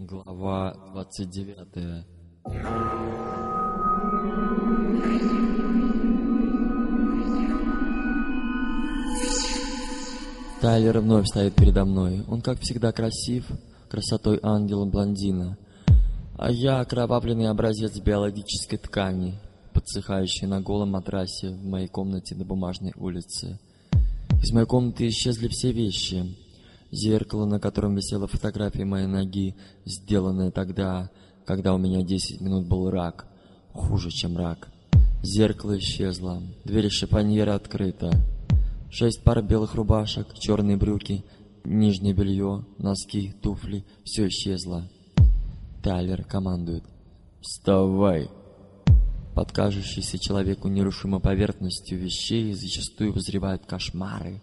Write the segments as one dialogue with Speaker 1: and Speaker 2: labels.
Speaker 1: Глава 29 Тайлер вновь стоит передо мной. Он, как всегда, красив, красотой ангела-блондина. А я окровавленный образец биологической ткани, подсыхающий на голом матрасе в моей комнате на бумажной улице. Из моей комнаты исчезли все вещи. Зеркало, на котором висела фотография моей ноги, сделанная тогда, когда у меня 10 минут был рак. Хуже, чем рак. Зеркало исчезло. Дверь шифоньера открыта. Шесть пар белых рубашек, черные брюки, нижнее белье, носки, туфли. Все исчезло. Тайлер командует. «Вставай!» Под кажущейся человеку нерушимой поверхностью вещей зачастую возревают кошмары.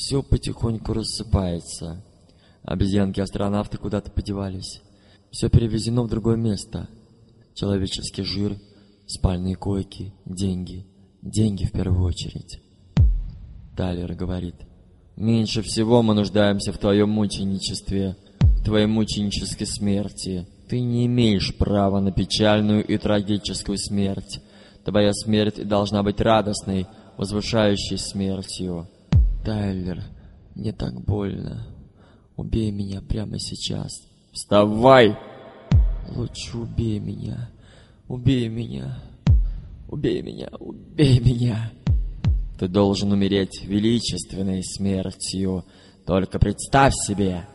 Speaker 1: Все потихоньку рассыпается. Обезьянки-астронавты куда-то подевались. Все перевезено в другое место. Человеческий жир, спальные койки, деньги. Деньги в первую очередь. Талер говорит. Меньше всего мы нуждаемся в твоем мученичестве, в твоей мученической смерти. Ты не имеешь права на печальную и трагическую смерть. Твоя смерть должна быть радостной, возвышающей смертью. Тайлер, мне так больно. Убей меня прямо сейчас. Вставай! Лучше убей меня. Убей меня. Убей меня. Убей меня. Ты должен умереть величественной смертью. Только представь себе,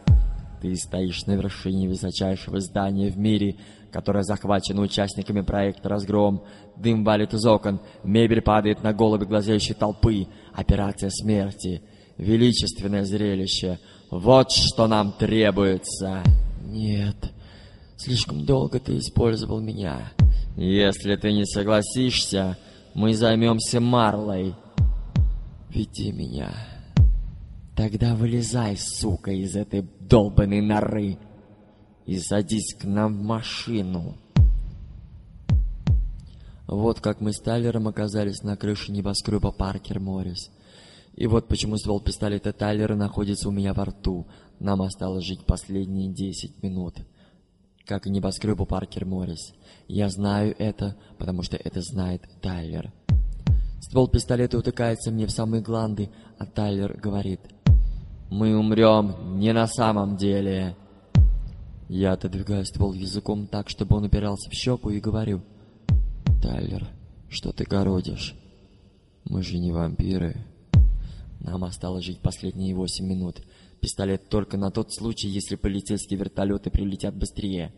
Speaker 1: ты стоишь на вершине высочайшего здания в мире, которое захвачено участниками проекта «Разгром». Дым валит из окон, мебель падает на головы глазеющей толпы. Операция смерти. Величественное зрелище. Вот что нам требуется. Нет, слишком долго ты использовал меня. Если ты не согласишься, мы займемся Марлой. Веди меня. Тогда вылезай, сука, из этой долбанной норы и садись к нам в машину. Вот как мы с Тайлером оказались на крыше небоскреба Паркер Моррис. И вот почему ствол пистолета Тайлера находится у меня во рту. Нам осталось жить последние 10 минут. Как и небоскребу Паркер Моррис. Я знаю это, потому что это знает Тайлер. Ствол пистолета утыкается мне в самые гланды, а Тайлер говорит — мы умрем не на самом деле. Я отодвигаю ствол языком так, чтобы он упирался в щеку и говорю. Тайлер, что ты городишь? Мы же не вампиры. Нам осталось жить последние восемь минут. Пистолет только на тот случай, если полицейские вертолеты прилетят быстрее.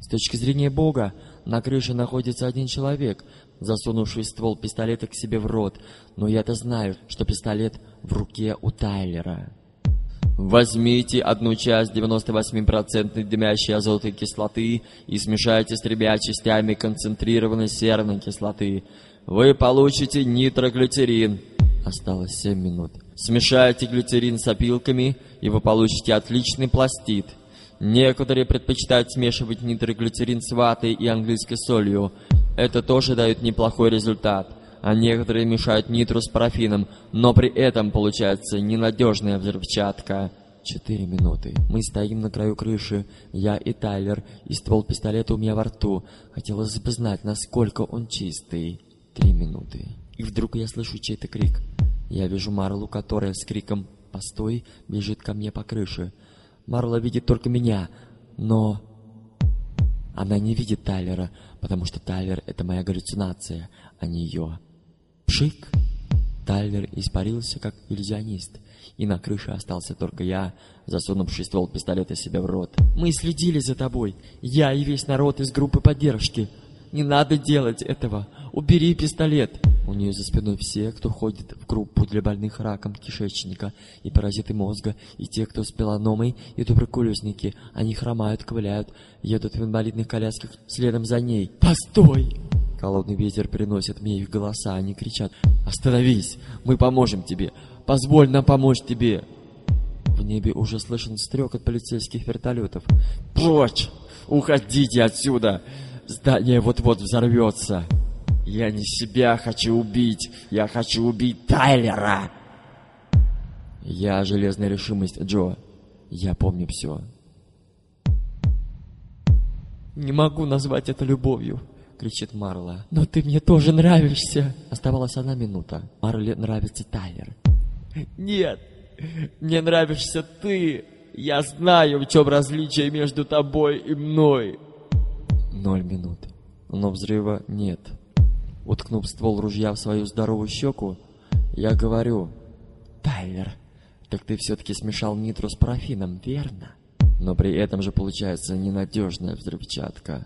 Speaker 1: С точки зрения Бога, на крыше находится один человек, засунувший ствол пистолета к себе в рот. Но я-то знаю, что пистолет в руке у Тайлера. Возьмите одну часть 98% дымящей азотной кислоты и смешайте с тремя частями концентрированной серной кислоты. Вы получите нитроглицерин. Осталось 7 минут. Смешайте глицерин с опилками, и вы получите отличный пластид. Некоторые предпочитают смешивать нитроглицерин с ватой и английской солью. Это тоже дает неплохой результат а некоторые мешают нитру с парафином, но при этом получается ненадежная взрывчатка. Четыре минуты. Мы стоим на краю крыши, я и Тайлер, и ствол пистолета у меня во рту. Хотелось бы знать, насколько он чистый. Три минуты. И вдруг я слышу чей-то крик. Я вижу Марлу, которая с криком «Постой!» бежит ко мне по крыше. Марла видит только меня, но... Она не видит Тайлера, потому что Тайлер — это моя галлюцинация, а не ее. Пшик! Тайлер испарился, как иллюзионист, и на крыше остался только я, засунувший ствол пистолета себе в рот. «Мы следили за тобой, я и весь народ из группы поддержки. Не надо делать этого, убери пистолет!» У нее за спиной все, кто ходит в группу для больных раком кишечника и паразиты мозга, и те, кто с меланомой, и туберкулезники. Они хромают, ковыляют, едут в инвалидных колясках следом за ней. «Постой!» Холодный ветер приносит мне их голоса, они кричат «Остановись! Мы поможем тебе! Позволь нам помочь тебе!» В небе уже слышен стрек от полицейских вертолетов. «Прочь! Уходите отсюда! Здание вот-вот взорвется!» «Я не себя хочу убить! Я хочу убить Тайлера!» Я железная решимость Джо. Я помню все. Не могу назвать это любовью, кричит Марла. Но ты мне тоже нравишься. Оставалась одна минута. Марле нравится Тайлер. Нет, мне нравишься ты. Я знаю, в чем различие между тобой и мной. Ноль минут. Но взрыва нет. Уткнув ствол ружья в свою здоровую щеку, я говорю, Тайлер, так ты все-таки смешал нитру с парафином, верно? Но при этом же получается ненадежная взрывчатка.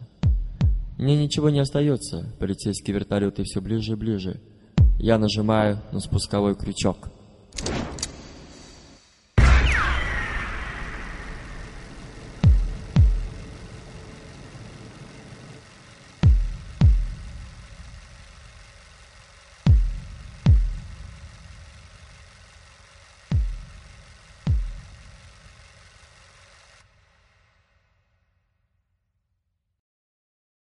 Speaker 1: Мне ничего не остается. Полицейские вертолеты все ближе и ближе. Я нажимаю на спусковой крючок.